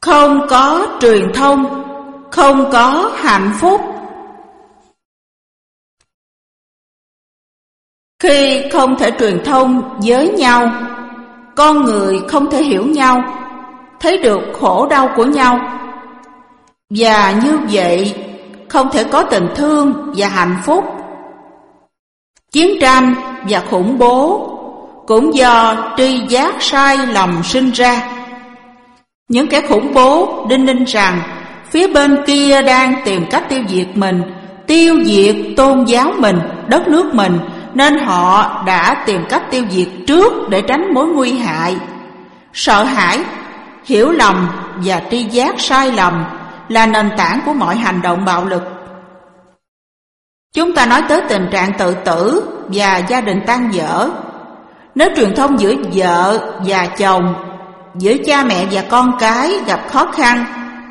Không có truyền thông, không có hạnh phúc. Khi không thể truyền thông với nhau, con người không thể hiểu nhau, thấy được khổ đau của nhau. Và như vậy, không thể có tình thương và hạnh phúc. Chiến tranh và khủng bố cũng do tri giác sai lầm sinh ra. Những kẻ khủng bố đinh ninh rằng phía bên kia đang tìm cách tiêu diệt mình, tiêu diệt tôn giáo mình, đất nước mình, nên họ đã tìm cách tiêu diệt trước để tránh mối nguy hại. Sợ hãi, hiểu lầm và tri giác sai lầm là nền tảng của mọi hành động bạo lực. Chúng ta nói tới tình trạng tự tử và gia đình tan vỡ. Nếu truyền thông giữa vợ và chồng, giữa cha mẹ và con cái gặp khó khăn,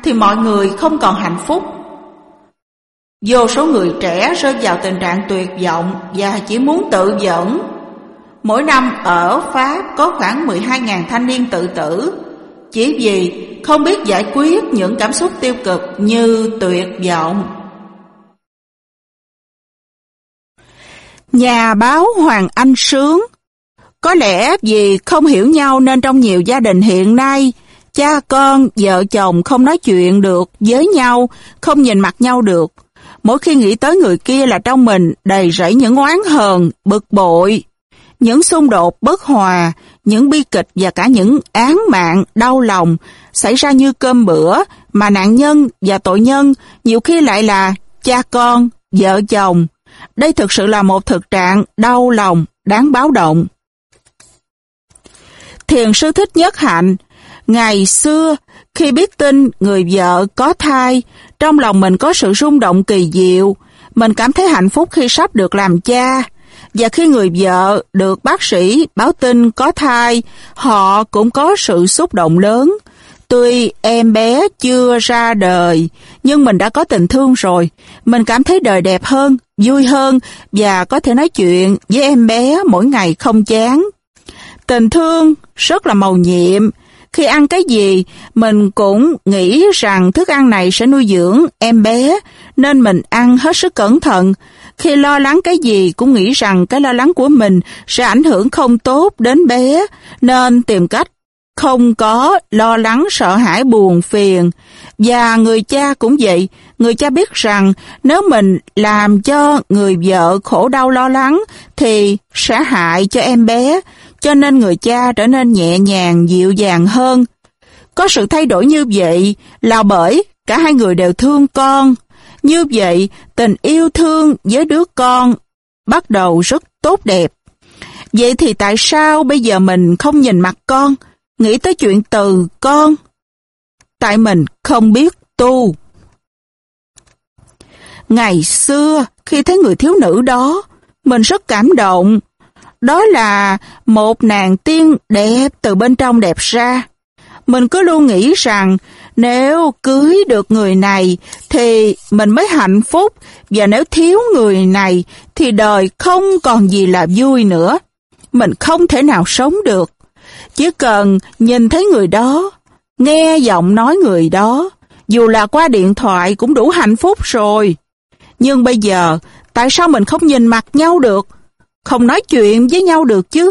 thì mọi người không còn hạnh phúc. Vô số người trẻ rơi vào tình trạng tuyệt vọng và chỉ muốn tự dẫn. Mỗi năm ở Pháp có khoảng 12.000 thanh niên tự tử, chỉ vì không biết giải quyết những cảm xúc tiêu cực như tuyệt vọng. Nhà báo Hoàng Anh Sướng có lẽ vì không hiểu nhau nên trong nhiều gia đình hiện nay, cha con, vợ chồng không nói chuyện được với nhau, không nhìn mặt nhau được. Mỗi khi nghĩ tới người kia là trong mình đầy rẫy những oán hờn, bực bội, những xung đột bất hòa, những bi kịch và cả những án mạng, đau lòng xảy ra như cơm bữa mà nạn nhân và tội nhân nhiều khi lại là cha con, vợ chồng. Đây thực sự là một thực trạng đau lòng, đáng báo động. Thiền sư Thích Nhất Hạnh, ngày xưa khi biết tin người vợ có thai, trong lòng mình có sự rung động kỳ diệu, mình cảm thấy hạnh phúc khi sắp được làm cha. Và khi người vợ được bác sĩ báo tin có thai, họ cũng có sự xúc động lớn. Tuy em bé chưa ra đời, nhưng mình đã có tình thương rồi. Mình cảm thấy đời đẹp hơn, vui hơn và có thể nói chuyện với em bé mỗi ngày không chán. Tình thương rất là màu nhiệm. Khi ăn cái gì, mình cũng nghĩ rằng thức ăn này sẽ nuôi dưỡng em bé, nên mình ăn hết sức cẩn thận. Khi lo lắng cái gì cũng nghĩ rằng cái lo lắng của mình sẽ ảnh hưởng không tốt đến bé, nên tìm cách không có lo lắng sợ hãi buồn phiền. Và người cha cũng vậy, người cha biết rằng nếu mình làm cho người vợ khổ đau lo lắng thì sẽ hại cho em bé, cho nên người cha trở nên nhẹ nhàng, dịu dàng hơn. Có sự thay đổi như vậy là bởi cả hai người đều thương con. Như vậy, tình yêu thương với đứa con bắt đầu rất tốt đẹp. Vậy thì tại sao bây giờ mình không nhìn mặt con, nghĩ tới chuyện từ con? Tại mình không biết tu. Ngày xưa, khi thấy người thiếu nữ đó, mình rất cảm động. Đó là một nàng tiên đẹp từ bên trong đẹp ra. Mình cứ luôn nghĩ rằng nếu cưới được người này thì mình mới hạnh phúc và nếu thiếu người này thì đời không còn gì là vui nữa. Mình không thể nào sống được. Chỉ cần nhìn thấy người đó, nghe giọng nói người đó, dù là qua điện thoại cũng đủ hạnh phúc rồi. Nhưng bây giờ, tại sao mình không nhìn mặt nhau được? Không nói chuyện với nhau được chứ?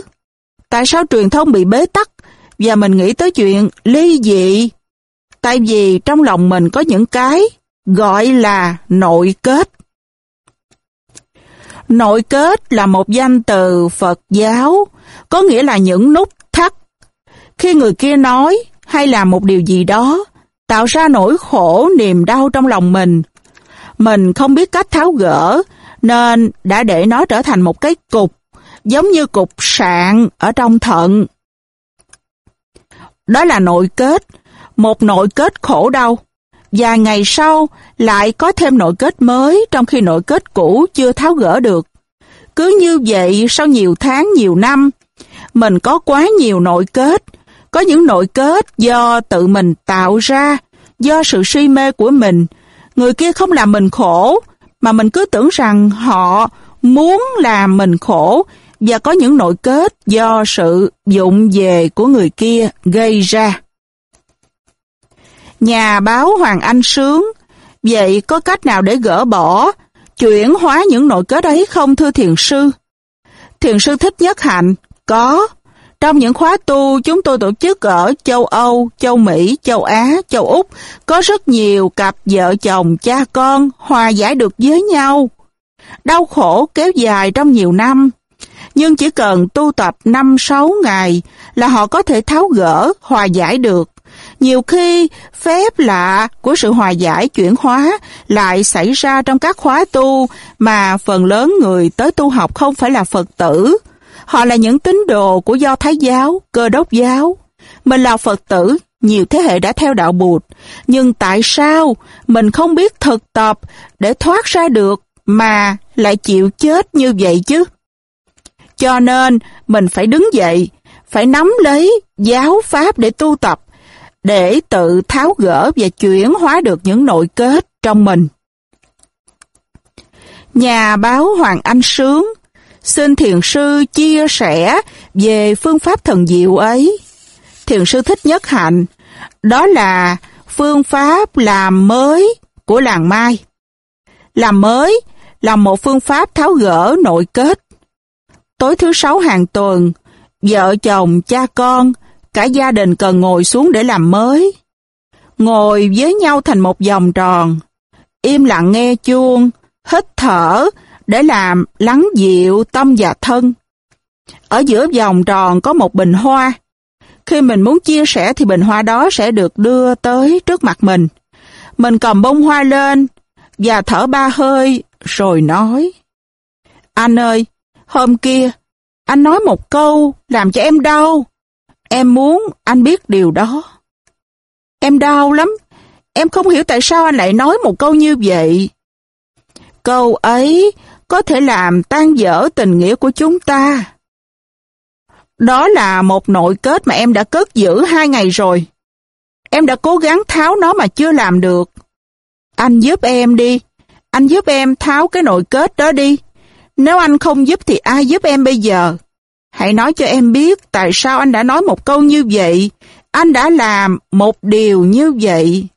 Tại sao truyền thông bị bế tắc và mình nghĩ tới chuyện ly dị? Tại vì trong lòng mình có những cái gọi là nội kết. Nội kết là một danh từ Phật giáo, có nghĩa là những nút thắt. Khi người kia nói hay làm một điều gì đó, tạo ra nỗi khổ niềm đau trong lòng mình. Mình không biết cách tháo gỡ, nên đã để nó trở thành một cái cục, giống như cục sạn ở trong thận. Đó là nội kết, một nội kết khổ đau. Và ngày sau lại có thêm nội kết mới trong khi nội kết cũ chưa tháo gỡ được. Cứ như vậy sau nhiều tháng nhiều năm, mình có quá nhiều nội kết. Có những nội kết do tự mình tạo ra, do sự si mê của mình. Người kia không làm mình khổ, mà mình cứ tưởng rằng họ muốn làm mình khổ và có những nội kết do sự dụng về của người kia gây ra. Nhà báo Hoàng Anh Sướng, vậy có cách nào để gỡ bỏ, chuyển hóa những nội kết ấy không thưa thiền sư? Thiền sư thích nhất hạnh, có. Trong những khóa tu chúng tôi tổ chức ở châu Âu, châu Mỹ, châu Á, châu Úc, có rất nhiều cặp vợ chồng, cha con hòa giải được với nhau. Đau khổ kéo dài trong nhiều năm, nhưng chỉ cần tu tập 5-6 ngày là họ có thể tháo gỡ, hòa giải được. Nhiều khi phép lạ của sự hòa giải chuyển hóa lại xảy ra trong các khóa tu mà phần lớn người tới tu học không phải là Phật tử. Họ là những tín đồ của Do Thái giáo, cơ đốc giáo. Mình là Phật tử, nhiều thế hệ đã theo đạo Bụt. Nhưng tại sao mình không biết thực tập để thoát ra được mà lại chịu chết như vậy chứ? Cho nên mình phải đứng dậy, phải nắm lấy giáo pháp để tu tập, để tự tháo gỡ và chuyển hóa được những nội kết trong mình. Nhà báo Hoàng Anh Sướng xin thiền sư chia sẻ về phương pháp thần diệu ấy. Thiền sư thích nhất hạnh, đó là phương pháp làm mới của làng Mai. Làm mới là một phương pháp tháo gỡ nội kết. Tối thứ sáu hàng tuần, vợ chồng, cha con, cả gia đình cần ngồi xuống để làm mới. Ngồi với nhau thành một vòng tròn, im lặng nghe chuông, hít thở để làm lắng dịu tâm và thân. Ở giữa vòng tròn có một bình hoa. Khi mình muốn chia sẻ thì bình hoa đó sẽ được đưa tới trước mặt mình. Mình cầm bông hoa lên và thở ba hơi rồi nói. Anh ơi, hôm kia anh nói một câu làm cho em đau. Em muốn anh biết điều đó. Em đau lắm. Em không hiểu tại sao anh lại nói một câu như vậy. Câu ấy có thể làm tan dở tình nghĩa của chúng ta. Đó là một nội kết mà em đã cất giữ hai ngày rồi. Em đã cố gắng tháo nó mà chưa làm được. Anh giúp em đi. Anh giúp em tháo cái nội kết đó đi. Nếu anh không giúp thì ai giúp em bây giờ? Hãy nói cho em biết tại sao anh đã nói một câu như vậy. Anh đã làm một điều như vậy.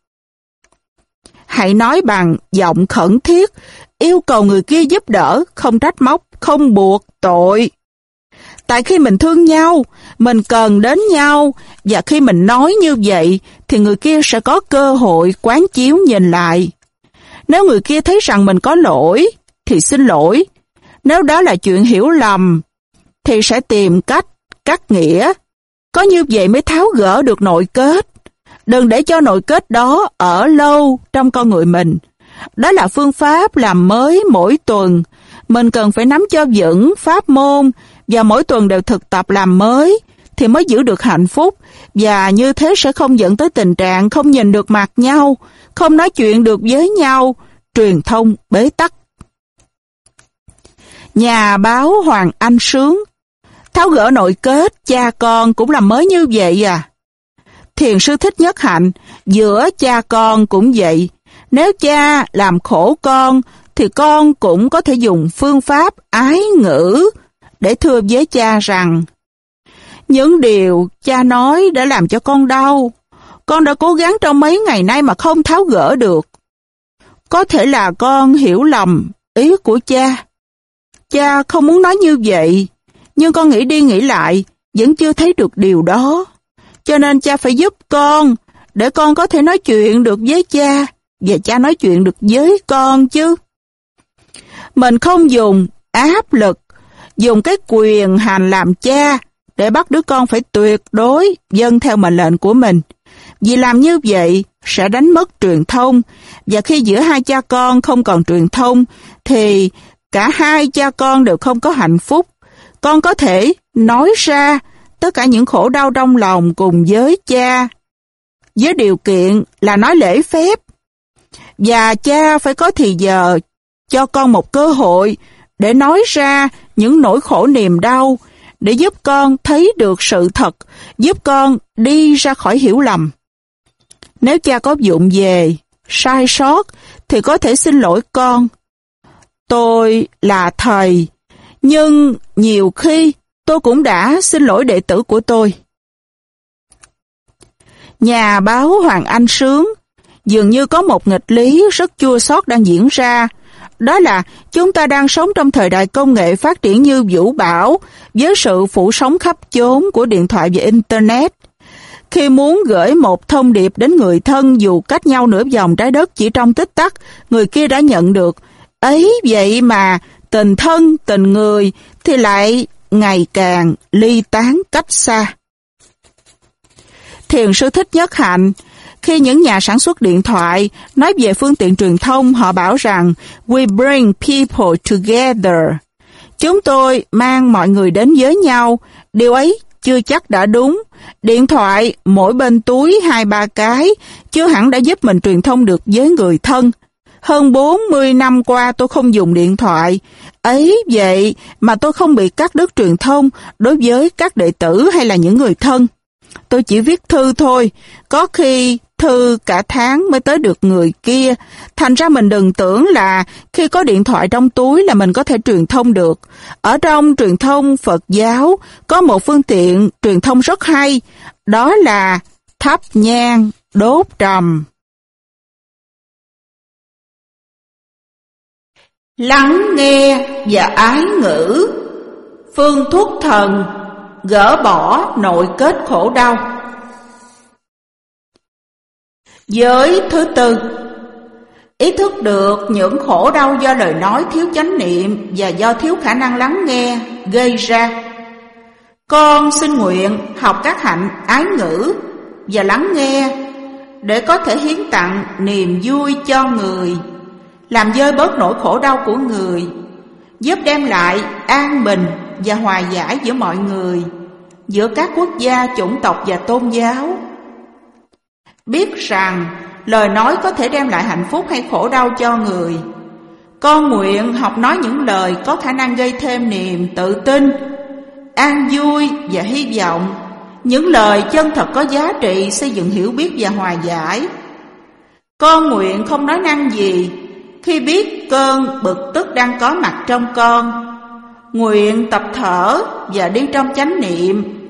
Hãy nói bằng giọng khẩn thiết, yêu cầu người kia giúp đỡ, không trách móc, không buộc tội. Tại khi mình thương nhau, mình cần đến nhau, và khi mình nói như vậy, thì người kia sẽ có cơ hội quán chiếu nhìn lại. Nếu người kia thấy rằng mình có lỗi, thì xin lỗi. Nếu đó là chuyện hiểu lầm, thì sẽ tìm cách cắt nghĩa. Có như vậy mới tháo gỡ được nội kết. Đừng để cho nội kết đó ở lâu trong con người mình. Đó là phương pháp làm mới mỗi tuần. Mình cần phải nắm cho vững pháp môn và mỗi tuần đều thực tập làm mới thì mới giữ được hạnh phúc và như thế sẽ không dẫn tới tình trạng không nhìn được mặt nhau, không nói chuyện được với nhau, truyền thông bế tắc. Nhà báo Hoàng Anh Sướng Tháo gỡ nội kết, cha con cũng làm mới như vậy à? Thiền sư thích nhất hạnh, giữa cha con cũng vậy. Nếu cha làm khổ con, thì con cũng có thể dùng phương pháp ái ngữ để thưa với cha rằng những điều cha nói đã làm cho con đau. Con đã cố gắng trong mấy ngày nay mà không tháo gỡ được. Có thể là con hiểu lầm ý của cha. Cha không muốn nói như vậy, nhưng con nghĩ đi nghĩ lại, vẫn chưa thấy được điều đó. Cho nên cha phải giúp con, để con có thể nói chuyện được với cha, và cha nói chuyện được với con chứ. Mình không dùng áp lực, dùng cái quyền hành làm cha để bắt đứa con phải tuyệt đối dân theo mệnh lệnh của mình. Vì làm như vậy sẽ đánh mất truyền thông, và khi giữa hai cha con không còn truyền thông, thì cả hai cha con đều không có hạnh phúc con có thể nói ra tất cả những khổ đau trong lòng cùng với cha, với điều kiện là nói lễ phép. Và cha phải có thì giờ cho con một cơ hội để nói ra những nỗi khổ niềm đau, để giúp con thấy được sự thật, giúp con đi ra khỏi hiểu lầm. Nếu cha có dụng về, sai sót, thì có thể xin lỗi con. Tôi là thầy, nhưng nhiều khi tôi cũng đã xin lỗi đệ tử của tôi. Nhà báo Hoàng Anh Sướng dường như có một nghịch lý rất chua xót đang diễn ra. Đó là chúng ta đang sống trong thời đại công nghệ phát triển như vũ bão với sự phủ sóng khắp chốn của điện thoại và Internet. Khi muốn gửi một thông điệp đến người thân dù cách nhau nửa vòng trái đất chỉ trong tích tắc, người kia đã nhận được. Ấy vậy mà tình thân, tình người thì lại ngày càng ly tán cách xa. Thiền sư thích nhất hạnh khi những nhà sản xuất điện thoại nói về phương tiện truyền thông, họ bảo rằng We bring people together. Chúng tôi mang mọi người đến với nhau. Điều ấy chưa chắc đã đúng. Điện thoại mỗi bên túi hai ba cái chưa hẳn đã giúp mình truyền thông được với người thân. Hơn 40 năm qua tôi không dùng điện thoại. Ấy vậy mà tôi không bị cắt đứt truyền thông đối với các đệ tử hay là những người thân. Tôi chỉ viết thư thôi, có khi thư cả tháng mới tới được người kia. Thành ra mình đừng tưởng là khi có điện thoại trong túi là mình có thể truyền thông được. Ở trong truyền thông Phật giáo có một phương tiện truyền thông rất hay, đó là thắp nhang, đốt trầm. Lắng nghe và ái ngữ Phương thuốc thần Gỡ bỏ nội kết khổ đau Giới thứ tư Ý thức được những khổ đau do lời nói thiếu chánh niệm Và do thiếu khả năng lắng nghe gây ra. Con xin nguyện học các hạnh ái ngữ và lắng nghe Để có thể hiến tặng niềm vui cho người Làm dơi bớt nỗi khổ đau của người Giúp đem lại an bình và hòa giải giữa mọi người Giữa các quốc gia, chủng tộc và tôn giáo. Biết rằng, lời nói có thể đem lại hạnh phúc hay khổ đau cho người. Con nguyện học nói những lời có khả năng gây thêm niềm tự tin, An vui và hy vọng. Những lời chân thật có giá trị, xây dựng hiểu biết và hòa giải. Con nguyện không nói năng gì Khi biết cơn bực tức đang có mặt trong con. Nguyện tập thở và đi trong chánh niệm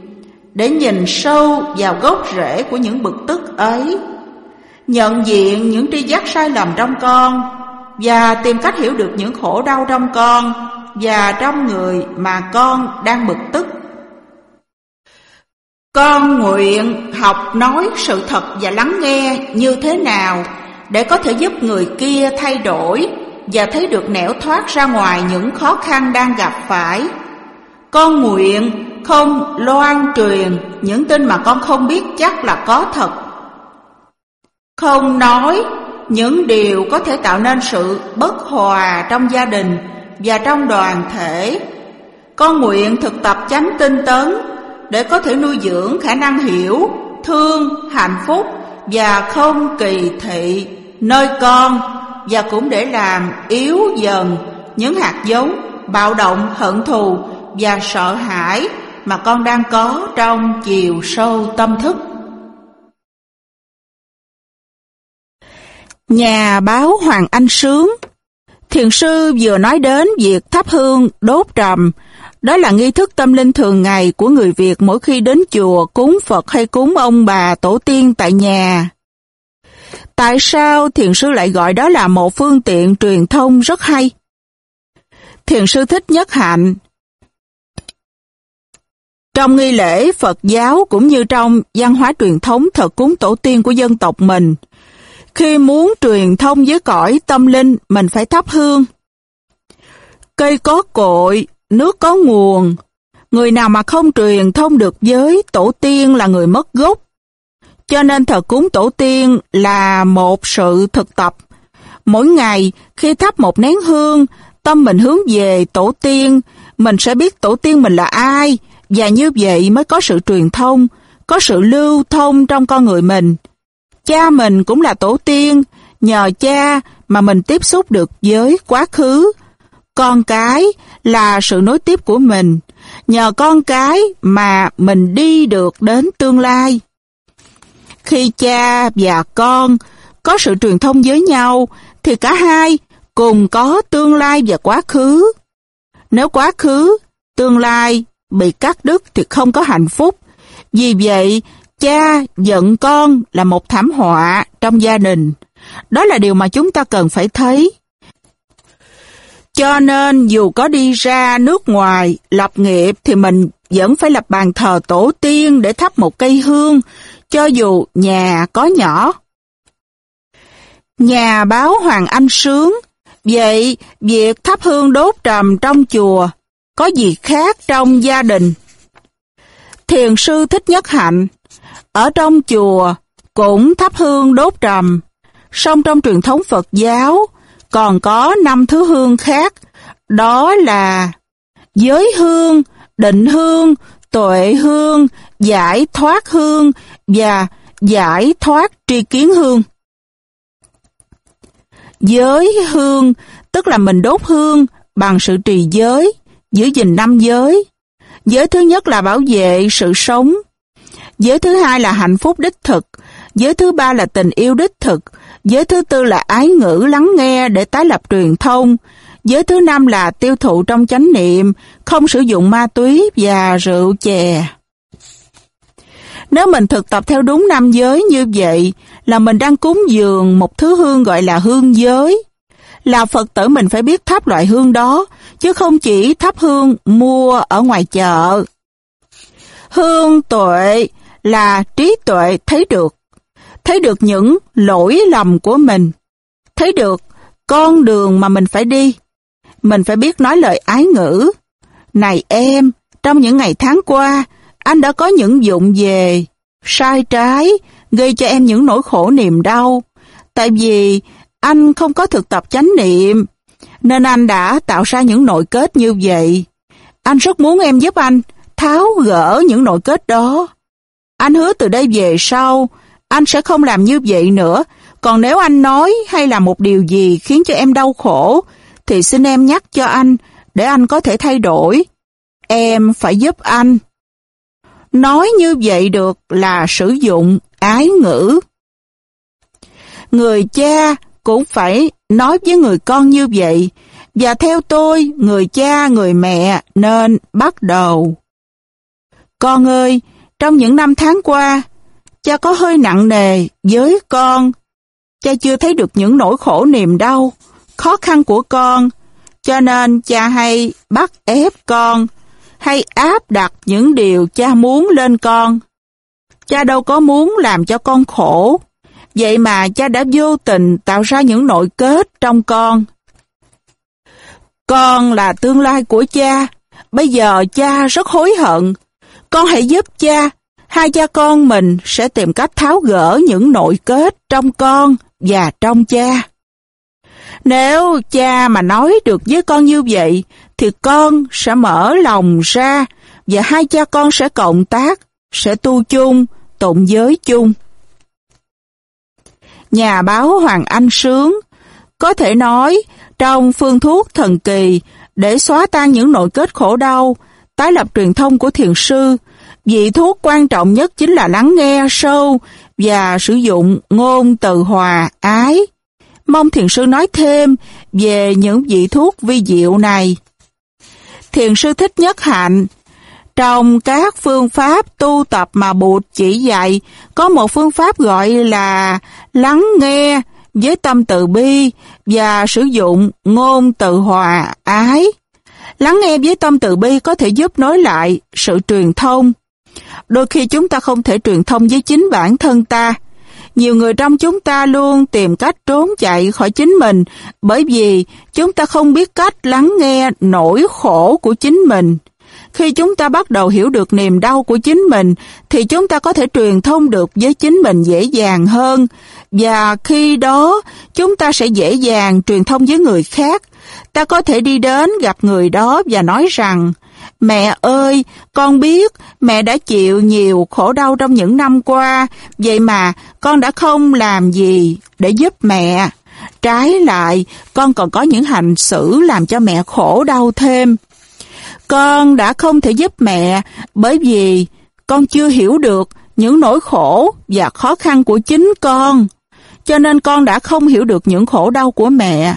để nhìn sâu vào gốc rễ của những bực tức ấy, nhận diện những tri giác sai lầm trong con và tìm cách hiểu được những khổ đau trong con và trong người mà con đang bực tức. Con nguyện học nói sự thật và lắng nghe như thế nào để có thể giúp người kia thay đổi và thấy được nẻo thoát ra ngoài những khó khăn đang gặp phải. Con nguyện không loan truyền những tin mà con không biết chắc là có thật. Không nói những điều có thể tạo nên sự bất hòa trong gia đình và trong đoàn thể. Con nguyện thực tập chánh tinh tấn để có thể nuôi dưỡng khả năng hiểu, thương, hạnh phúc và không kỳ thị nơi con và cũng để làm yếu dần những hạt giống bạo động, hận thù và sợ hãi mà con đang có trong chiều sâu tâm thức. Nhà báo Hoàng Anh Sướng Thiền sư vừa nói đến việc thắp hương đốt trầm, đó là nghi thức tâm linh thường ngày của người Việt mỗi khi đến chùa cúng Phật hay cúng ông bà tổ tiên tại nhà. Tại sao thiền sư lại gọi đó là một phương tiện truyền thông rất hay? Thiền sư thích nhất hạnh trong nghi lễ Phật giáo cũng như trong văn hóa truyền thống thờ cúng tổ tiên của dân tộc mình, khi muốn truyền thông với cõi tâm linh, mình phải thắp hương. Cây có cội, nước có nguồn. Người nào mà không truyền thông được với tổ tiên là người mất gốc. Cho nên thờ cúng tổ tiên là một sự thực tập. Mỗi ngày khi thắp một nén hương, tâm mình hướng về tổ tiên, mình sẽ biết tổ tiên mình là ai, và như vậy mới có sự truyền thông, có sự lưu thông trong con người mình. Cha mình cũng là tổ tiên, nhờ cha mà mình tiếp xúc được với quá khứ. Con cái là sự nối tiếp của mình, nhờ con cái mà mình đi được đến tương lai. Khi cha và con có sự truyền thông với nhau, thì cả hai cùng có tương lai và quá khứ. Nếu quá khứ, tương lai bị cắt đứt thì không có hạnh phúc. Vì vậy, Cha giận con là một thảm họa trong gia đình. Đó là điều mà chúng ta cần phải thấy. Cho nên dù có đi ra nước ngoài lập nghiệp thì mình vẫn phải lập bàn thờ tổ tiên để thắp một cây hương, cho dù nhà có nhỏ. Nhà báo Hoàng Anh Sướng, vậy việc thắp hương đốt trầm trong chùa có gì khác trong gia đình? Thiền sư Thích Nhất Hạnh, ở trong chùa cũng thắp hương đốt trầm, song trong truyền thống Phật giáo còn có năm thứ hương khác, đó là giới hương, định hương, tuệ hương, giải thoát hương và giải thoát tri kiến hương. Giới hương tức là mình đốt hương bằng sự trì giới, giữ gìn năm giới. Giới thứ nhất là bảo vệ sự sống. Giới thứ hai là hạnh phúc đích thực. Giới thứ ba là tình yêu đích thực. Giới thứ tư là ái ngữ lắng nghe để tái lập truyền thông. Giới thứ năm là tiêu thụ trong chánh niệm, không sử dụng ma túy và rượu chè. Nếu mình thực tập theo đúng năm giới như vậy, là mình đang cúng dường một thứ hương gọi là hương giới. Là Phật tử mình phải biết thắp loại hương đó, chứ không chỉ thắp hương mua ở ngoài chợ. Hương tuệ là trí tuệ thấy được, thấy được những lỗi lầm của mình, thấy được con đường mà mình phải đi. Mình phải biết nói lời ái ngữ. Này em, trong những ngày tháng qua, anh đã có những dụng về, sai trái, gây cho em những nỗi khổ niềm đau. Tại vì anh không có thực tập chánh niệm, nên anh đã tạo ra những nội kết như vậy. Anh rất muốn em giúp anh tháo gỡ những nội kết đó. Anh hứa từ đây về sau, anh sẽ không làm như vậy nữa. Còn nếu anh nói hay là một điều gì khiến cho em đau khổ, thì xin em nhắc cho anh để anh có thể thay đổi. Em phải giúp anh. Nói như vậy được là sử dụng ái ngữ. Người cha cũng phải nói với người con như vậy, và theo tôi, người cha, người mẹ nên bắt đầu. Con ơi, trong những năm tháng qua, cha có hơi nặng nề với con. Cha chưa thấy được những nỗi khổ niềm đau, khó khăn của con, cho nên cha hay bắt ép con, hay áp đặt những điều cha muốn lên con. Cha đâu có muốn làm cho con khổ, vậy mà cha đã vô tình tạo ra những nội kết trong con. Con là tương lai của cha, bây giờ cha rất hối hận. Con hãy giúp cha, hai cha con mình sẽ tìm cách tháo gỡ những nội kết trong con và trong cha. Nếu cha mà nói được với con như vậy, thì con sẽ mở lòng ra và hai cha con sẽ cộng tác, sẽ tu chung, tụng giới chung. Nhà báo Hoàng Anh Sướng có thể nói trong phương thuốc thần kỳ để xóa tan những nội kết khổ đau, tái lập truyền thông của thiền sư, vị thuốc quan trọng nhất chính là lắng nghe sâu và sử dụng ngôn từ hòa ái. Mong thiền sư nói thêm về những vị thuốc vi diệu này. Thiền sư thích nhất hạnh trong các phương pháp tu tập mà Bụt chỉ dạy, có một phương pháp gọi là lắng nghe với tâm từ bi và sử dụng ngôn từ hòa ái. Lắng nghe với tâm từ bi có thể giúp nối lại sự truyền thông. Đôi khi chúng ta không thể truyền thông với chính bản thân ta. Nhiều người trong chúng ta luôn tìm cách trốn chạy khỏi chính mình bởi vì chúng ta không biết cách lắng nghe nỗi khổ của chính mình. Khi chúng ta bắt đầu hiểu được niềm đau của chính mình, thì chúng ta có thể truyền thông được với chính mình dễ dàng hơn. Và khi đó, chúng ta sẽ dễ dàng truyền thông với người khác. Ta có thể đi đến gặp người đó và nói rằng, Mẹ ơi, con biết mẹ đã chịu nhiều khổ đau trong những năm qua, vậy mà con đã không làm gì để giúp mẹ. Trái lại, con còn có những hành xử làm cho mẹ khổ đau thêm. Con đã không thể giúp mẹ bởi vì con chưa hiểu được những nỗi khổ và khó khăn của chính con. Cho nên con đã không hiểu được những khổ đau của mẹ.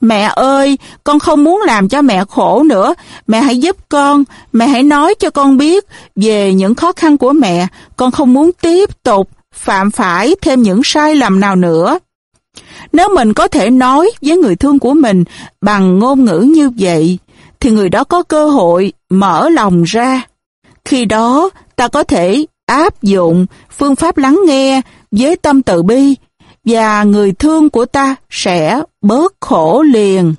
Mẹ ơi, con không muốn làm cho mẹ khổ nữa. Mẹ hãy giúp con, mẹ hãy nói cho con biết về những khó khăn của mẹ. Con không muốn tiếp tục phạm phải thêm những sai lầm nào nữa. Nếu mình có thể nói với người thương của mình bằng ngôn ngữ như vậy, thì người đó có cơ hội mở lòng ra. Khi đó, ta có thể áp dụng phương pháp lắng nghe với tâm từ bi và người thương của ta sẽ bớt khổ liền.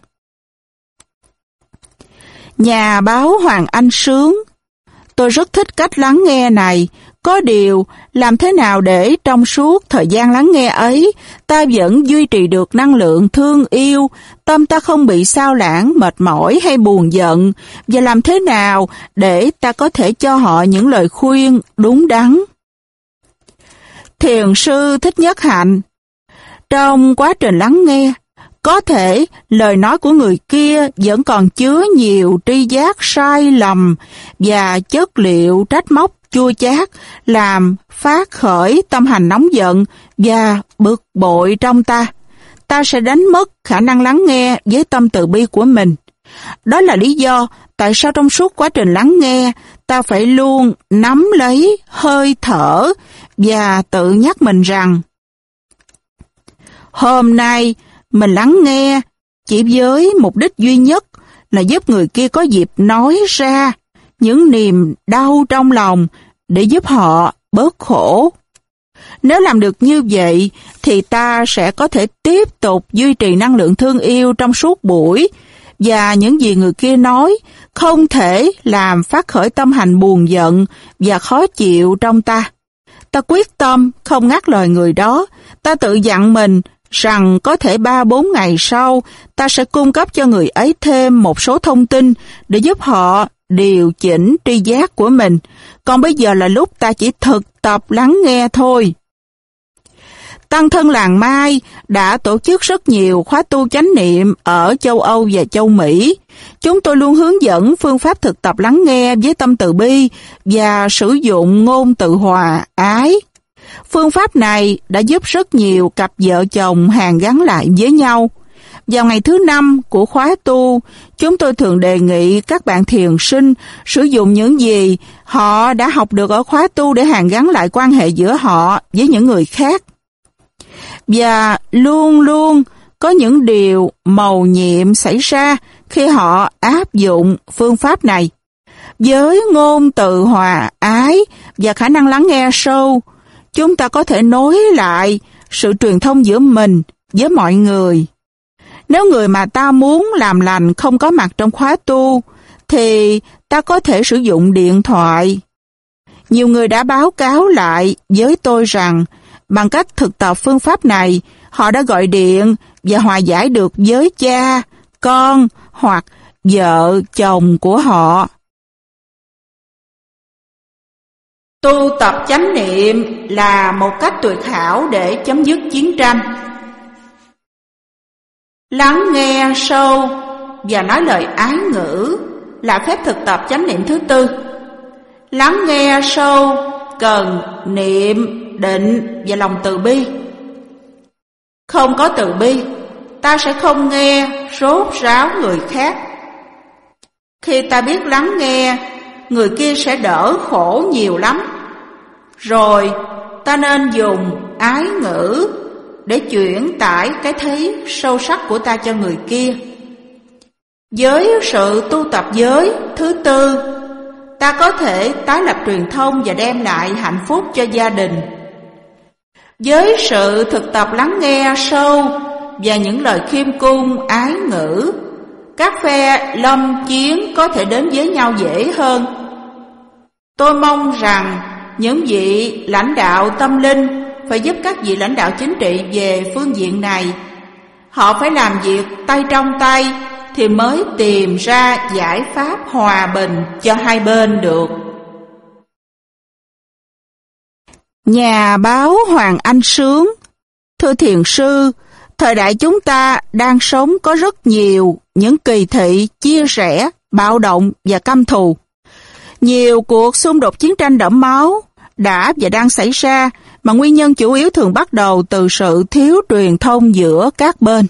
Nhà báo Hoàng Anh Sướng Tôi rất thích cách lắng nghe này có điều, làm thế nào để trong suốt thời gian lắng nghe ấy, ta vẫn duy trì được năng lượng thương yêu, tâm ta không bị sao lãng, mệt mỏi hay buồn giận, và làm thế nào để ta có thể cho họ những lời khuyên đúng đắn. Thiền sư Thích Nhất Hạnh Trong quá trình lắng nghe, có thể lời nói của người kia vẫn còn chứa nhiều tri giác sai lầm và chất liệu trách móc chua chát, làm phát khởi tâm hành nóng giận và bực bội trong ta. Ta sẽ đánh mất khả năng lắng nghe với tâm từ bi của mình. Đó là lý do tại sao trong suốt quá trình lắng nghe, ta phải luôn nắm lấy hơi thở và tự nhắc mình rằng Hôm nay, mình lắng nghe chỉ với mục đích duy nhất là giúp người kia có dịp nói ra những niềm đau trong lòng để giúp họ bớt khổ. Nếu làm được như vậy, thì ta sẽ có thể tiếp tục duy trì năng lượng thương yêu trong suốt buổi, và những gì người kia nói không thể làm phát khởi tâm hành buồn giận và khó chịu trong ta. Ta quyết tâm không ngắt lời người đó, ta tự dặn mình rằng có thể 3-4 ngày sau ta sẽ cung cấp cho người ấy thêm một số thông tin để giúp họ điều chỉnh tri giác của mình, còn bây giờ là lúc ta chỉ thực tập lắng nghe thôi. Tăng thân làng Mai đã tổ chức rất nhiều khóa tu chánh niệm ở châu Âu và châu Mỹ. Chúng tôi luôn hướng dẫn phương pháp thực tập lắng nghe với tâm từ bi và sử dụng ngôn từ hòa, ái. Phương pháp này đã giúp rất nhiều cặp vợ chồng hàng gắn lại với nhau. Vào ngày thứ năm của khóa tu, chúng tôi thường đề nghị các bạn thiền sinh sử dụng những gì họ đã học được ở khóa tu để hàn gắn lại quan hệ giữa họ với những người khác. Và luôn luôn có những điều màu nhiệm xảy ra khi họ áp dụng phương pháp này. Với ngôn từ hòa ái và khả năng lắng nghe sâu, chúng ta có thể nối lại sự truyền thông giữa mình với mọi người. Nếu người mà ta muốn làm lành không có mặt trong khóa tu, thì ta có thể sử dụng điện thoại. Nhiều người đã báo cáo lại với tôi rằng bằng cách thực tập phương pháp này, họ đã gọi điện và hòa giải được với cha, con hoặc vợ, chồng của họ. Tu tập chánh niệm là một cách tuyệt hảo để chấm dứt chiến tranh. Lắng nghe sâu và nói lời ái ngữ là phép thực tập chánh niệm thứ tư. Lắng nghe sâu cần niệm, định và lòng từ bi. Không có từ bi, ta sẽ không nghe rốt ráo người khác. Khi ta biết lắng nghe, người kia sẽ đỡ khổ nhiều lắm. Rồi ta nên dùng ái ngữ để chuyển tải cái thấy sâu sắc của ta cho người kia. Với sự tu tập giới thứ tư, ta có thể tái lập truyền thông và đem lại hạnh phúc cho gia đình. Với sự thực tập lắng nghe sâu và những lời khiêm cung ái ngữ, các phe lâm chiến có thể đến với nhau dễ hơn. Tôi mong rằng những vị lãnh đạo tâm linh phải giúp các vị lãnh đạo chính trị về phương diện này. Họ phải làm việc tay trong tay thì mới tìm ra giải pháp hòa bình cho hai bên được. Nhà báo Hoàng Anh Sướng Thưa thiền sư, thời đại chúng ta đang sống có rất nhiều những kỳ thị, chia rẽ, bạo động và căm thù. Nhiều cuộc xung đột chiến tranh đẫm máu đã và đang xảy ra mà nguyên nhân chủ yếu thường bắt đầu từ sự thiếu truyền thông giữa các bên.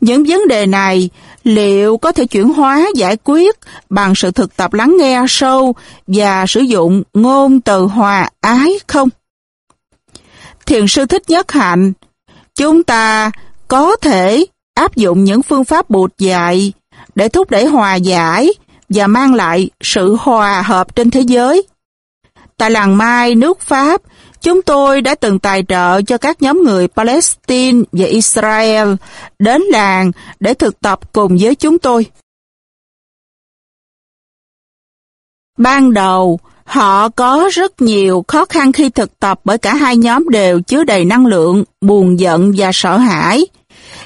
Những vấn đề này liệu có thể chuyển hóa giải quyết bằng sự thực tập lắng nghe sâu và sử dụng ngôn từ hòa ái không? Thiền sư thích nhất hạnh, chúng ta có thể áp dụng những phương pháp bụt dạy để thúc đẩy hòa giải và mang lại sự hòa hợp trên thế giới. Tại làng Mai, nước Pháp, chúng tôi đã từng tài trợ cho các nhóm người Palestine và Israel đến làng để thực tập cùng với chúng tôi. Ban đầu, họ có rất nhiều khó khăn khi thực tập bởi cả hai nhóm đều chứa đầy năng lượng, buồn giận và sợ hãi.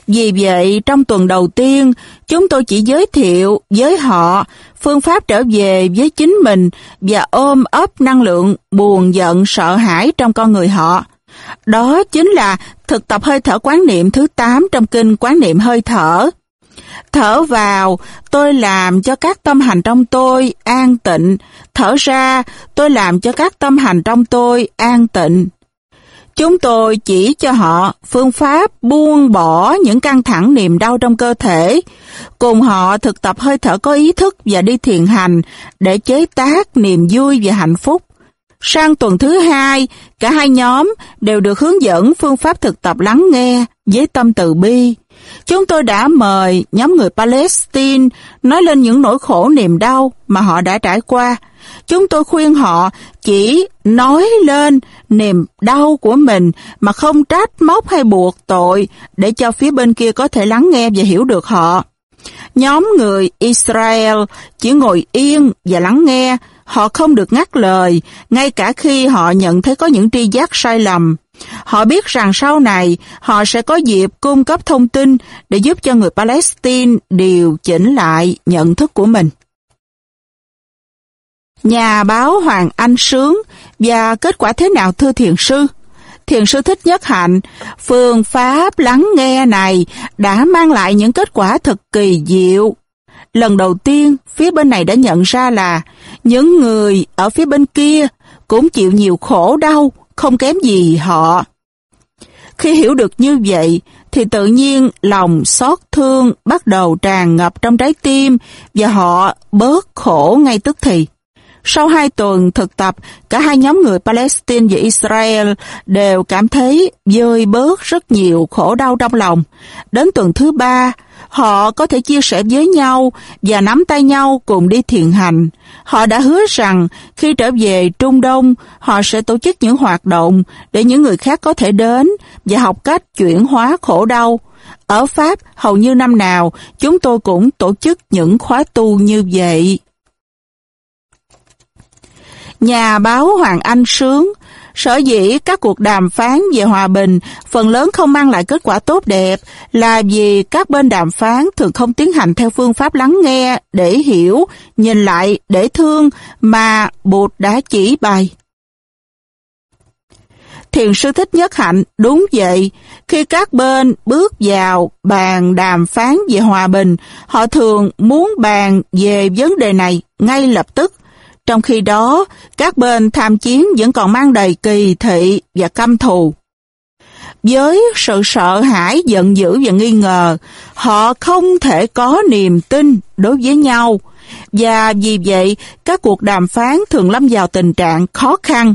Vì vậy, trong tuần đầu tiên, chúng tôi chỉ giới thiệu với họ phương pháp trở về với chính mình và ôm ấp năng lượng buồn giận sợ hãi trong con người họ. Đó chính là thực tập hơi thở quán niệm thứ 8 trong kinh quán niệm hơi thở. Thở vào, tôi làm cho các tâm hành trong tôi an tịnh. Thở ra, tôi làm cho các tâm hành trong tôi an tịnh. Chúng tôi chỉ cho họ phương pháp buông bỏ những căng thẳng niềm đau trong cơ thể, cùng họ thực tập hơi thở có ý thức và đi thiền hành để chế tác niềm vui và hạnh phúc. Sang tuần thứ hai, cả hai nhóm đều được hướng dẫn phương pháp thực tập lắng nghe với tâm từ bi. Chúng tôi đã mời nhóm người Palestine nói lên những nỗi khổ niềm đau mà họ đã trải qua. Chúng tôi khuyên họ chỉ nói lên niềm đau của mình mà không trách móc hay buộc tội để cho phía bên kia có thể lắng nghe và hiểu được họ. Nhóm người Israel chỉ ngồi yên và lắng nghe, họ không được ngắt lời, ngay cả khi họ nhận thấy có những tri giác sai lầm. Họ biết rằng sau này họ sẽ có dịp cung cấp thông tin để giúp cho người Palestine điều chỉnh lại nhận thức của mình. Nhà báo Hoàng Anh Sướng và kết quả thế nào thưa thiền sư? Thiền sư thích nhất hạnh, phương pháp lắng nghe này đã mang lại những kết quả thật kỳ diệu. Lần đầu tiên, phía bên này đã nhận ra là những người ở phía bên kia cũng chịu nhiều khổ đau, không kém gì họ. Khi hiểu được như vậy, thì tự nhiên lòng xót thương bắt đầu tràn ngập trong trái tim và họ bớt khổ ngay tức thì. Sau hai tuần thực tập, cả hai nhóm người Palestine và Israel đều cảm thấy dơi bớt rất nhiều khổ đau trong lòng. Đến tuần thứ ba, họ có thể chia sẻ với nhau và nắm tay nhau cùng đi thiền hành. Họ đã hứa rằng khi trở về Trung Đông, họ sẽ tổ chức những hoạt động để những người khác có thể đến và học cách chuyển hóa khổ đau. Ở Pháp, hầu như năm nào, chúng tôi cũng tổ chức những khóa tu như vậy. Nhà báo Hoàng Anh Sướng, sở dĩ các cuộc đàm phán về hòa bình phần lớn không mang lại kết quả tốt đẹp là vì các bên đàm phán thường không tiến hành theo phương pháp lắng nghe để hiểu, nhìn lại, để thương mà Bụt đã chỉ bày. Thiền sư thích nhất hạnh, đúng vậy, khi các bên bước vào bàn đàm phán về hòa bình, họ thường muốn bàn về vấn đề này ngay lập tức, trong khi đó, các bên tham chiến vẫn còn mang đầy kỳ thị và căm thù. Với sự sợ hãi, giận dữ và nghi ngờ, họ không thể có niềm tin đối với nhau, và vì vậy các cuộc đàm phán thường lâm vào tình trạng khó khăn.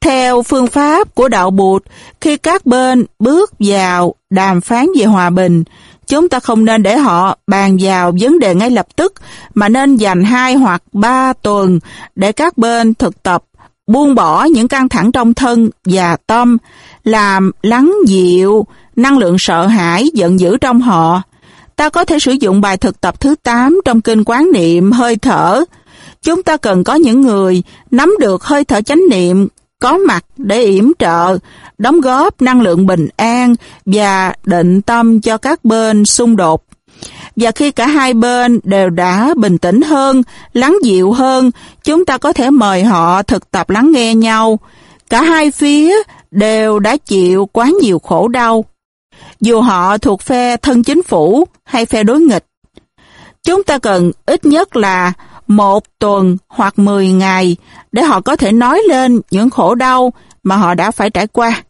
Theo phương pháp của đạo Bụt, khi các bên bước vào đàm phán về hòa bình, Chúng ta không nên để họ bàn vào vấn đề ngay lập tức, mà nên dành hai hoặc ba tuần để các bên thực tập buông bỏ những căng thẳng trong thân và tâm, làm lắng dịu năng lượng sợ hãi giận dữ trong họ. Ta có thể sử dụng bài thực tập thứ 8 trong kinh quán niệm hơi thở. Chúng ta cần có những người nắm được hơi thở chánh niệm có mặt để yểm trợ, đóng góp năng lượng bình an và định tâm cho các bên xung đột. Và khi cả hai bên đều đã bình tĩnh hơn, lắng dịu hơn, chúng ta có thể mời họ thực tập lắng nghe nhau. Cả hai phía đều đã chịu quá nhiều khổ đau, dù họ thuộc phe thân chính phủ hay phe đối nghịch. Chúng ta cần ít nhất là một tuần hoặc 10 ngày để họ có thể nói lên những khổ đau mà họ đã phải trải qua.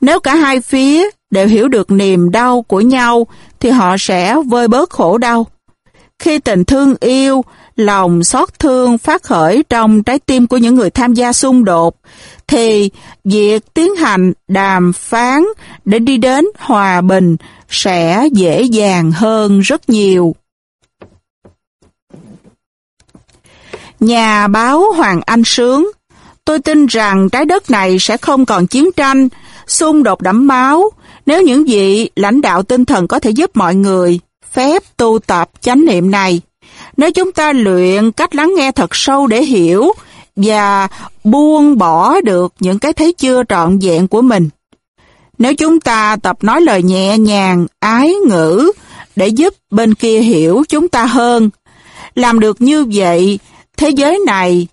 Nếu cả hai phía đều hiểu được niềm đau của nhau thì họ sẽ vơi bớt khổ đau. Khi tình thương yêu, lòng xót thương phát khởi trong trái tim của những người tham gia xung đột, thì việc tiến hành đàm phán để đi đến hòa bình sẽ dễ dàng hơn rất nhiều. Nhà báo Hoàng Anh Sướng Tôi tin rằng trái đất này sẽ không còn chiến tranh, xung đột đẫm máu, nếu những vị lãnh đạo tinh thần có thể giúp mọi người phép tu tập chánh niệm này. Nếu chúng ta luyện cách lắng nghe thật sâu để hiểu và buông bỏ được những cái thấy chưa trọn vẹn của mình. Nếu chúng ta tập nói lời nhẹ nhàng, ái ngữ để giúp bên kia hiểu chúng ta hơn, làm được như vậy, thế giới này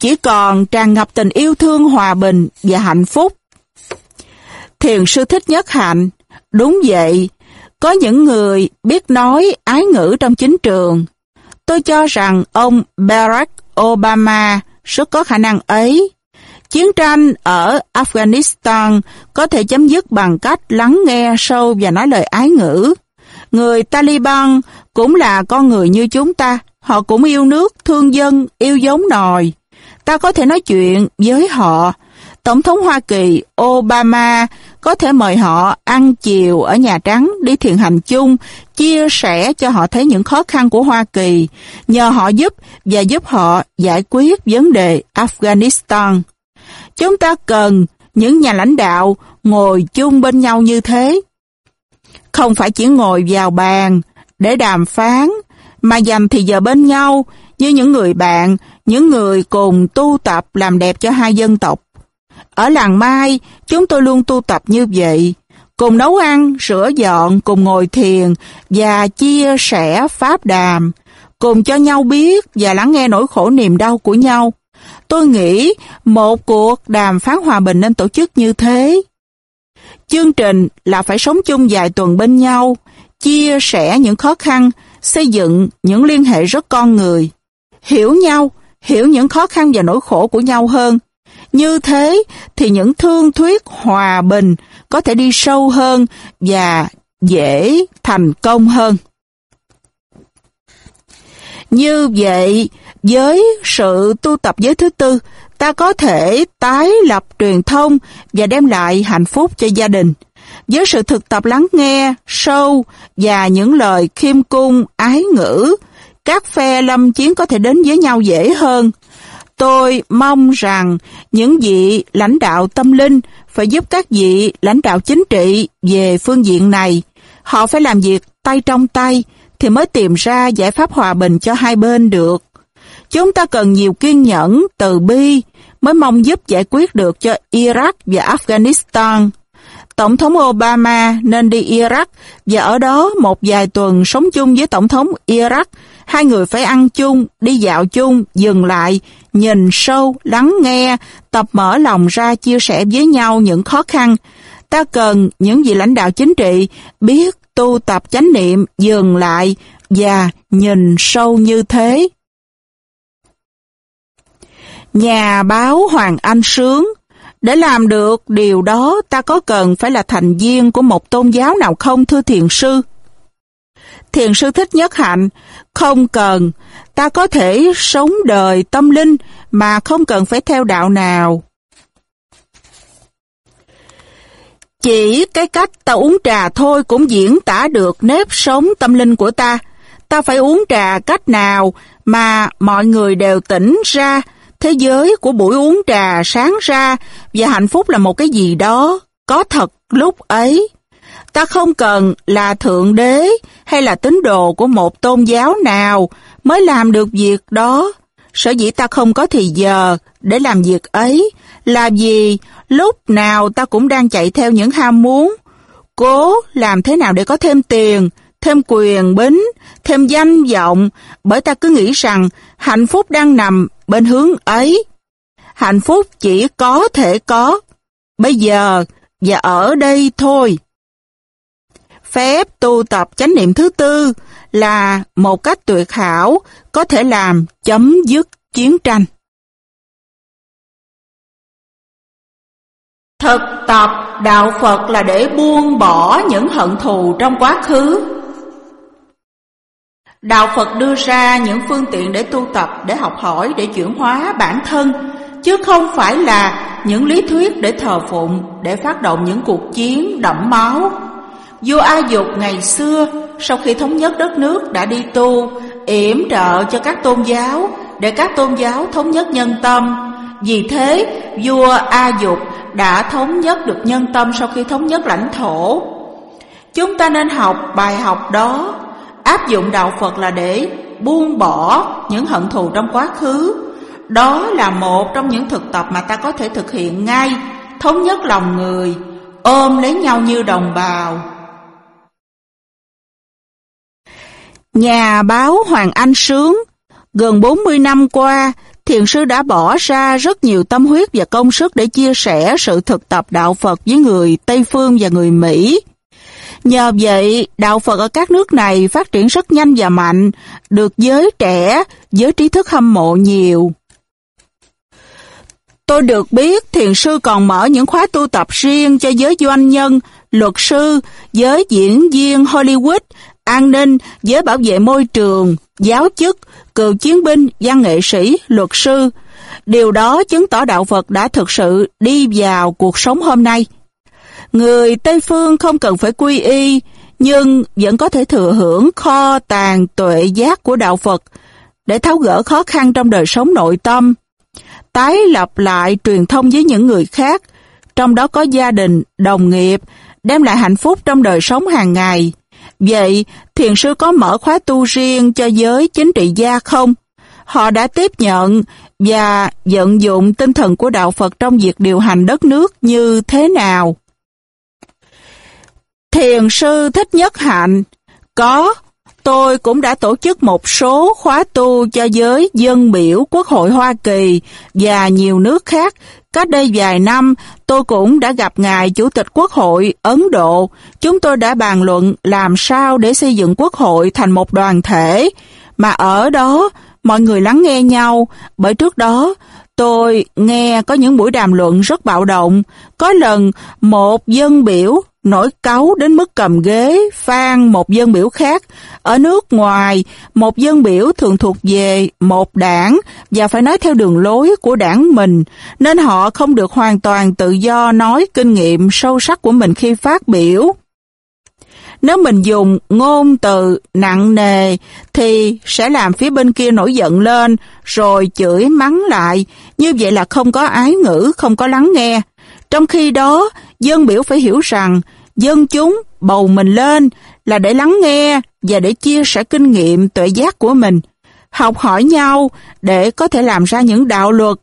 chỉ còn tràn ngập tình yêu thương hòa bình và hạnh phúc. Thiền sư thích nhất hạnh, đúng vậy, có những người biết nói ái ngữ trong chính trường. Tôi cho rằng ông Barack Obama rất có khả năng ấy. Chiến tranh ở Afghanistan có thể chấm dứt bằng cách lắng nghe sâu và nói lời ái ngữ. Người Taliban cũng là con người như chúng ta. Họ cũng yêu nước, thương dân, yêu giống nòi. Ta có thể nói chuyện với họ. Tổng thống Hoa Kỳ Obama có thể mời họ ăn chiều ở Nhà Trắng đi thiền hành chung, chia sẻ cho họ thấy những khó khăn của Hoa Kỳ, nhờ họ giúp và giúp họ giải quyết vấn đề Afghanistan. Chúng ta cần những nhà lãnh đạo ngồi chung bên nhau như thế. Không phải chỉ ngồi vào bàn để đàm phán, mà dành thì giờ bên nhau như những người bạn, những người cùng tu tập làm đẹp cho hai dân tộc. Ở làng Mai, chúng tôi luôn tu tập như vậy, cùng nấu ăn, rửa dọn, cùng ngồi thiền và chia sẻ pháp đàm, cùng cho nhau biết và lắng nghe nỗi khổ niềm đau của nhau. Tôi nghĩ một cuộc đàm phán hòa bình nên tổ chức như thế. Chương trình là phải sống chung vài tuần bên nhau, chia sẻ những khó khăn, xây dựng những liên hệ rất con người, hiểu nhau, hiểu những khó khăn và nỗi khổ của nhau hơn. Như thế thì những thương thuyết hòa bình có thể đi sâu hơn và dễ thành công hơn. Như vậy, với sự tu tập giới thứ tư, ta có thể tái lập truyền thông và đem lại hạnh phúc cho gia đình. Với sự thực tập lắng nghe, sâu và những lời khiêm cung, ái ngữ, các phe lâm chiến có thể đến với nhau dễ hơn. Tôi mong rằng những vị lãnh đạo tâm linh phải giúp các vị lãnh đạo chính trị về phương diện này. Họ phải làm việc tay trong tay thì mới tìm ra giải pháp hòa bình cho hai bên được. Chúng ta cần nhiều kiên nhẫn, từ bi mới mong giúp giải quyết được cho Iraq và Afghanistan. Tổng thống Obama nên đi Iraq và ở đó một vài tuần sống chung với Tổng thống Iraq. Hai người phải ăn chung, đi dạo chung, dừng lại, nhìn sâu, lắng nghe, tập mở lòng ra chia sẻ với nhau những khó khăn. Ta cần những vị lãnh đạo chính trị biết tu tập chánh niệm, dừng lại và nhìn sâu như thế. Nhà báo Hoàng Anh Sướng để làm được điều đó ta có cần phải là thành viên của một tôn giáo nào không thưa thiền sư? Thiền sư thích nhất hạnh, không cần, ta có thể sống đời tâm linh mà không cần phải theo đạo nào. Chỉ cái cách ta uống trà thôi cũng diễn tả được nếp sống tâm linh của ta. Ta phải uống trà cách nào mà mọi người đều tỉnh ra, thế giới của buổi uống trà sáng ra và hạnh phúc là một cái gì đó có thật lúc ấy. Ta không cần là thượng đế hay là tín đồ của một tôn giáo nào mới làm được việc đó. Sở dĩ ta không có thì giờ để làm việc ấy là vì lúc nào ta cũng đang chạy theo những ham muốn, cố làm thế nào để có thêm tiền, thêm quyền bính, thêm danh vọng, bởi ta cứ nghĩ rằng hạnh phúc đang nằm bên hướng ấy. Hạnh phúc chỉ có thể có bây giờ, và ở đây thôi. Phép tu tập chánh niệm thứ tư là một cách tuyệt hảo, có thể làm chấm dứt chiến tranh. Thực tập đạo Phật là để buông bỏ những hận thù trong quá khứ. Đạo Phật đưa ra những phương tiện để tu tập, để học hỏi, để chuyển hóa bản thân, chứ không phải là những lý thuyết để thờ phụng, để phát động những cuộc chiến đẫm máu. Vua A Dục ngày xưa, sau khi thống nhất đất nước đã đi tu, yểm trợ cho các tôn giáo, để các tôn giáo thống nhất nhân tâm. Vì thế, vua A Dục đã thống nhất được nhân tâm sau khi thống nhất lãnh thổ. Chúng ta nên học bài học đó, áp dụng đạo Phật là để buông bỏ những hận thù trong quá khứ. Đó là một trong những thực tập mà ta có thể thực hiện ngay, thống nhất lòng người, ôm lấy nhau như đồng bào. Nhà báo Hoàng Anh Sướng Gần 40 năm qua, thiền sư đã bỏ ra rất nhiều tâm huyết và công sức để chia sẻ sự thực tập đạo Phật với người Tây Phương và người Mỹ. Nhờ vậy, đạo Phật ở các nước này phát triển rất nhanh và mạnh, được giới trẻ, giới trí thức hâm mộ nhiều. Tôi được biết thiền sư còn mở những khóa tu tập riêng cho giới doanh nhân, luật sư, giới diễn viên Hollywood, an ninh, giới bảo vệ môi trường, giáo chức, cựu chiến binh, văn nghệ sĩ, luật sư. Điều đó chứng tỏ đạo Phật đã thực sự đi vào cuộc sống hôm nay. Người Tây Phương không cần phải quy y, nhưng vẫn có thể thừa hưởng kho tàng tuệ giác của đạo Phật để tháo gỡ khó khăn trong đời sống nội tâm, tái lập lại truyền thông với những người khác, trong đó có gia đình, đồng nghiệp, đem lại hạnh phúc trong đời sống hàng ngày. Vậy, thiền sư có mở khóa tu riêng cho giới chính trị gia không? Họ đã tiếp nhận và vận dụng tinh thần của Đạo Phật trong việc điều hành đất nước như thế nào? Thiền sư Thích Nhất Hạnh Có, tôi cũng đã tổ chức một số khóa tu cho giới dân biểu Quốc hội Hoa Kỳ và nhiều nước khác Cách đây vài năm, tôi cũng đã gặp Ngài Chủ tịch Quốc hội Ấn Độ. Chúng tôi đã bàn luận làm sao để xây dựng Quốc hội thành một đoàn thể, mà ở đó mọi người lắng nghe nhau, bởi trước đó tôi nghe có những buổi đàm luận rất bạo động. Có lần một dân biểu nổi cáu đến mức cầm ghế, phan một dân biểu khác. Ở nước ngoài, một dân biểu thường thuộc về một đảng và phải nói theo đường lối của đảng mình, nên họ không được hoàn toàn tự do nói kinh nghiệm sâu sắc của mình khi phát biểu. Nếu mình dùng ngôn từ nặng nề thì sẽ làm phía bên kia nổi giận lên rồi chửi mắng lại. Như vậy là không có ái ngữ, không có lắng nghe. Trong khi đó, dân biểu phải hiểu rằng dân chúng bầu mình lên là để lắng nghe và để chia sẻ kinh nghiệm tuệ giác của mình, học hỏi nhau để có thể làm ra những đạo luật,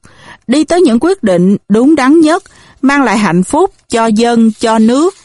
đi tới những quyết định đúng đắn nhất, mang lại hạnh phúc cho dân, cho nước.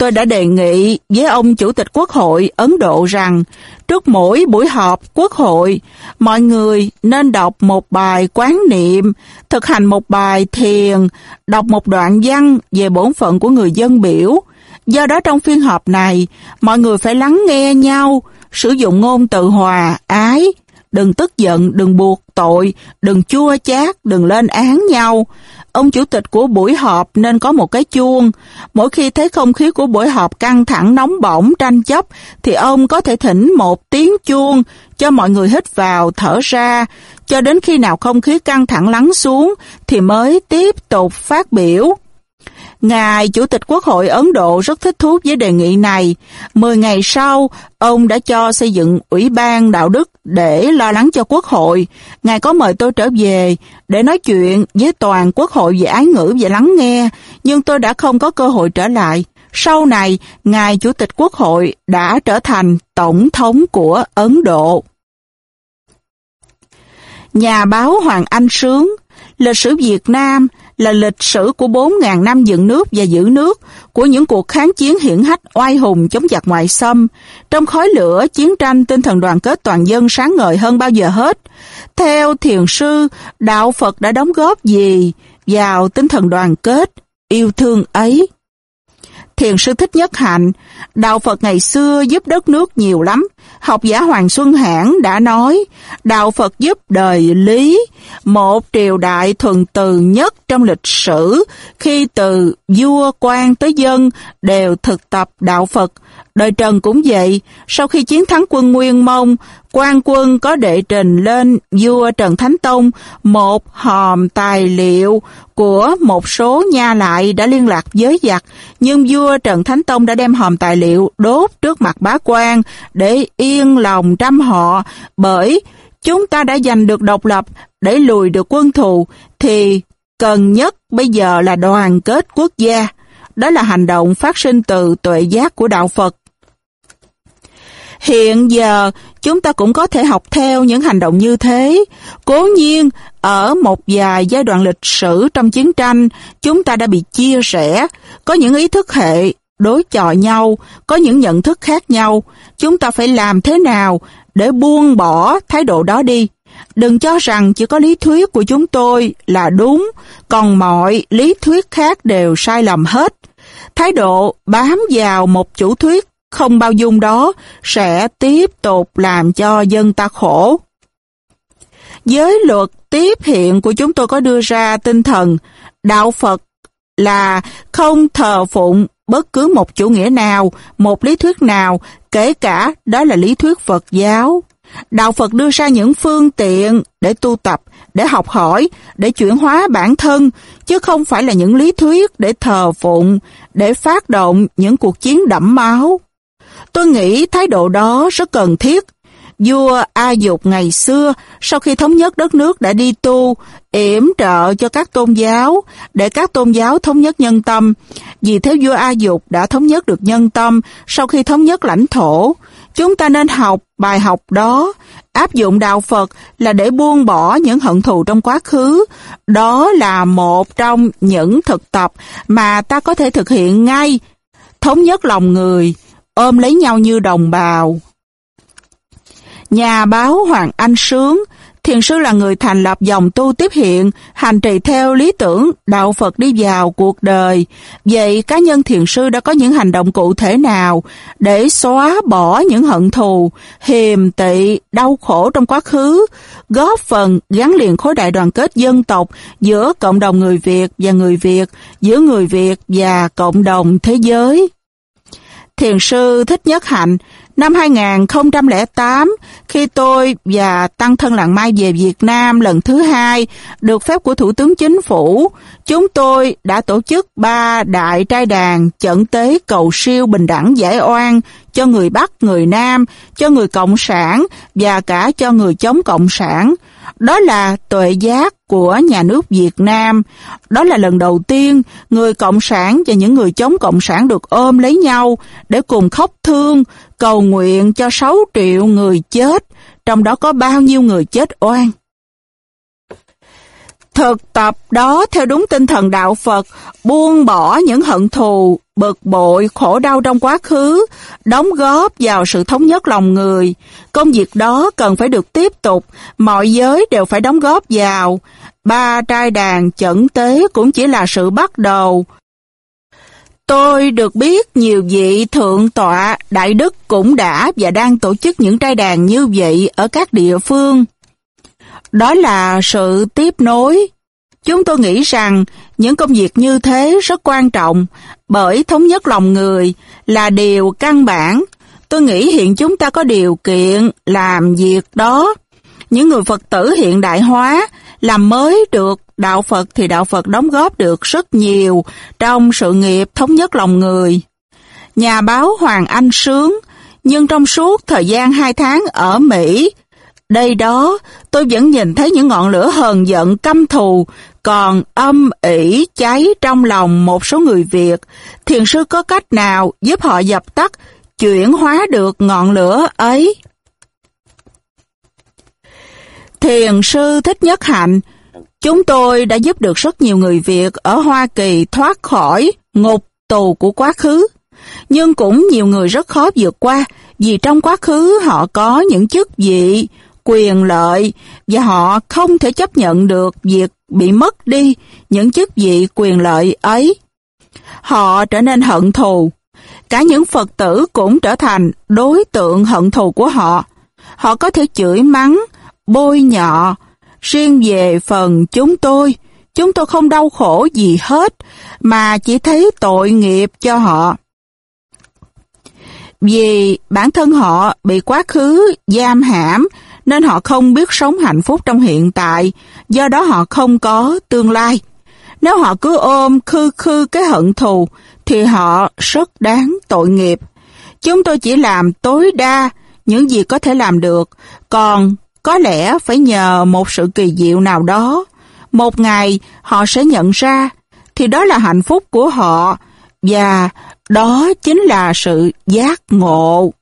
Tôi đã đề nghị với ông Chủ tịch Quốc hội Ấn Độ rằng trước mỗi buổi họp Quốc hội, mọi người nên đọc một bài quán niệm, thực hành một bài thiền, đọc một đoạn văn về bổn phận của người dân biểu. Do đó trong phiên họp này, mọi người phải lắng nghe nhau, sử dụng ngôn từ hòa, ái, đừng tức giận, đừng buộc tội, đừng chua chát, đừng lên án nhau. Ông chủ tịch của buổi họp nên có một cái chuông. Mỗi khi thấy không khí của buổi họp căng thẳng, nóng bỏng, tranh chấp, thì ông có thể thỉnh một tiếng chuông cho mọi người hít vào, thở ra cho đến khi nào không khí căng thẳng lắng xuống, thì mới tiếp tục phát biểu. Ngài Chủ tịch Quốc hội Ấn Độ rất thích thú với đề nghị này. Mười ngày sau, ông đã cho xây dựng Ủy ban Đạo đức để lo lắng cho Quốc hội. Ngài có mời tôi trở về để nói chuyện với toàn Quốc hội về ái ngữ và lắng nghe, nhưng tôi đã không có cơ hội trở lại. Sau này, Ngài Chủ tịch Quốc hội đã trở thành Tổng thống của Ấn Độ. Nhà báo Hoàng Anh Sướng, lịch sử Việt Nam là lịch sử của 4.000 năm dựng nước và giữ nước, của những cuộc kháng chiến hiển hách oai hùng chống giặc ngoại xâm. Trong khói lửa, chiến tranh, tinh thần đoàn kết toàn dân sáng ngời hơn bao giờ hết. Theo thiền sư, Đạo Phật đã đóng góp gì vào tinh thần đoàn kết, yêu thương ấy? Thiền sư Thích Nhất Hạnh, Đạo Phật ngày xưa giúp đất nước nhiều lắm, học giả Hoàng Xuân Hãn đã nói, Đạo Phật giúp đời lý, một triều đại thuần từ nhất trong lịch sử, khi từ vua quan tới dân đều thực tập Đạo Phật, Đời Trần cũng vậy, sau khi chiến thắng quân Nguyên Mông, quan quân có đệ trình lên vua Trần Thánh Tông một hòm tài liệu của một số nha lại đã liên lạc với giặc, nhưng vua Trần Thánh Tông đã đem hòm tài liệu đốt trước mặt bá quan để yên lòng trăm họ, bởi chúng ta đã giành được độc lập để lùi được quân thù, thì cần nhất bây giờ là đoàn kết quốc gia. Đó là hành động phát sinh từ tuệ giác của Đạo Phật. Hiện giờ, chúng ta cũng có thể học theo những hành động như thế. Cố nhiên, ở một vài giai đoạn lịch sử trong chiến tranh, chúng ta đã bị chia rẽ, có những ý thức hệ đối chọi nhau, có những nhận thức khác nhau. Chúng ta phải làm thế nào để buông bỏ thái độ đó đi? Đừng cho rằng chỉ có lý thuyết của chúng tôi là đúng, còn mọi lý thuyết khác đều sai lầm hết. Thái độ bám vào một chủ thuyết không bao dung đó sẽ tiếp tục làm cho dân ta khổ. Giới luật tiếp hiện của chúng tôi có đưa ra tinh thần đạo Phật là không thờ phụng bất cứ một chủ nghĩa nào, một lý thuyết nào, kể cả đó là lý thuyết Phật giáo. Đạo Phật đưa ra những phương tiện để tu tập, để học hỏi, để chuyển hóa bản thân, chứ không phải là những lý thuyết để thờ phụng, để phát động những cuộc chiến đẫm máu. Tôi nghĩ thái độ đó rất cần thiết. Vua A Dục ngày xưa, sau khi thống nhất đất nước đã đi tu, yểm trợ cho các tôn giáo, để các tôn giáo thống nhất nhân tâm. Vì thế vua A Dục đã thống nhất được nhân tâm sau khi thống nhất lãnh thổ. Chúng ta nên học bài học đó, áp dụng đạo Phật là để buông bỏ những hận thù trong quá khứ. Đó là một trong những thực tập mà ta có thể thực hiện ngay. Thống nhất lòng người, ôm lấy nhau như đồng bào. Nhà báo Hoàng Anh Sướng, thiền sư là người thành lập dòng tu tiếp hiện, hành trì theo lý tưởng đạo Phật đi vào cuộc đời. Vậy cá nhân thiền sư đã có những hành động cụ thể nào để xóa bỏ những hận thù, hiềm tị, đau khổ trong quá khứ, góp phần gắn liền khối đại đoàn kết dân tộc giữa cộng đồng người Việt và người Việt, giữa người Việt và cộng đồng thế giới? Thiền sư Thích Nhất Hạnh, năm 2008, khi tôi và Tăng Thân Lạng Mai về Việt Nam lần thứ hai, được phép của Thủ tướng Chính phủ, chúng tôi đã tổ chức ba đại trai đàn chẩn tế cầu siêu bình đẳng giải oan cho người Bắc, người Nam, cho người Cộng sản và cả cho người chống Cộng sản. Đó là tuệ giác của nhà nước Việt Nam. Đó là lần đầu tiên người Cộng sản và những người chống Cộng sản được ôm lấy nhau để cùng khóc thương, cầu nguyện cho 6 triệu người chết, trong đó có bao nhiêu người chết oan. Thực tập đó theo đúng tinh thần đạo Phật, buông bỏ những hận thù, bực bội, khổ đau trong quá khứ, đóng góp vào sự thống nhất lòng người. Công việc đó cần phải được tiếp tục, mọi giới đều phải đóng góp vào. Ba trai đàn chẩn tế cũng chỉ là sự bắt đầu. Tôi được biết nhiều vị thượng tọa, đại đức cũng đã và đang tổ chức những trai đàn như vậy ở các địa phương. Đó là sự tiếp nối. Chúng tôi nghĩ rằng những công việc như thế rất quan trọng bởi thống nhất lòng người là điều căn bản. Tôi nghĩ hiện chúng ta có điều kiện làm việc đó. Những người Phật tử hiện đại hóa làm mới được đạo Phật thì đạo Phật đóng góp được rất nhiều trong sự nghiệp thống nhất lòng người. Nhà báo Hoàng Anh Sướng, nhưng trong suốt thời gian hai tháng ở Mỹ, đây đó, tôi vẫn nhìn thấy những ngọn lửa hờn giận căm thù, còn âm ỉ cháy trong lòng một số người Việt. Thiền sư có cách nào giúp họ dập tắt, chuyển hóa được ngọn lửa ấy? Thiền sư Thích Nhất Hạnh, chúng tôi đã giúp được rất nhiều người Việt ở Hoa Kỳ thoát khỏi ngục tù của quá khứ. Nhưng cũng nhiều người rất khó vượt qua vì trong quá khứ họ có những chức vị, quyền lợi và họ không thể chấp nhận được việc bị mất đi những chức vị quyền lợi ấy. Họ trở nên hận thù. cả những Phật tử cũng trở thành đối tượng hận thù của họ. Họ có thể chửi mắng, bôi nhọ. Riêng về phần chúng tôi, chúng tôi không đau khổ gì hết, mà chỉ thấy tội nghiệp cho họ. Vì bản thân họ bị quá khứ giam hãm nên họ không biết sống hạnh phúc trong hiện tại, do đó họ không có tương lai. Nếu họ cứ ôm khư khư cái hận thù thì họ rất đáng tội nghiệp. Chúng tôi chỉ làm tối đa những gì có thể làm được, còn có lẽ phải nhờ một sự kỳ diệu nào đó. Một ngày họ sẽ nhận ra thì đó là hạnh phúc của họ và đó chính là sự giác ngộ.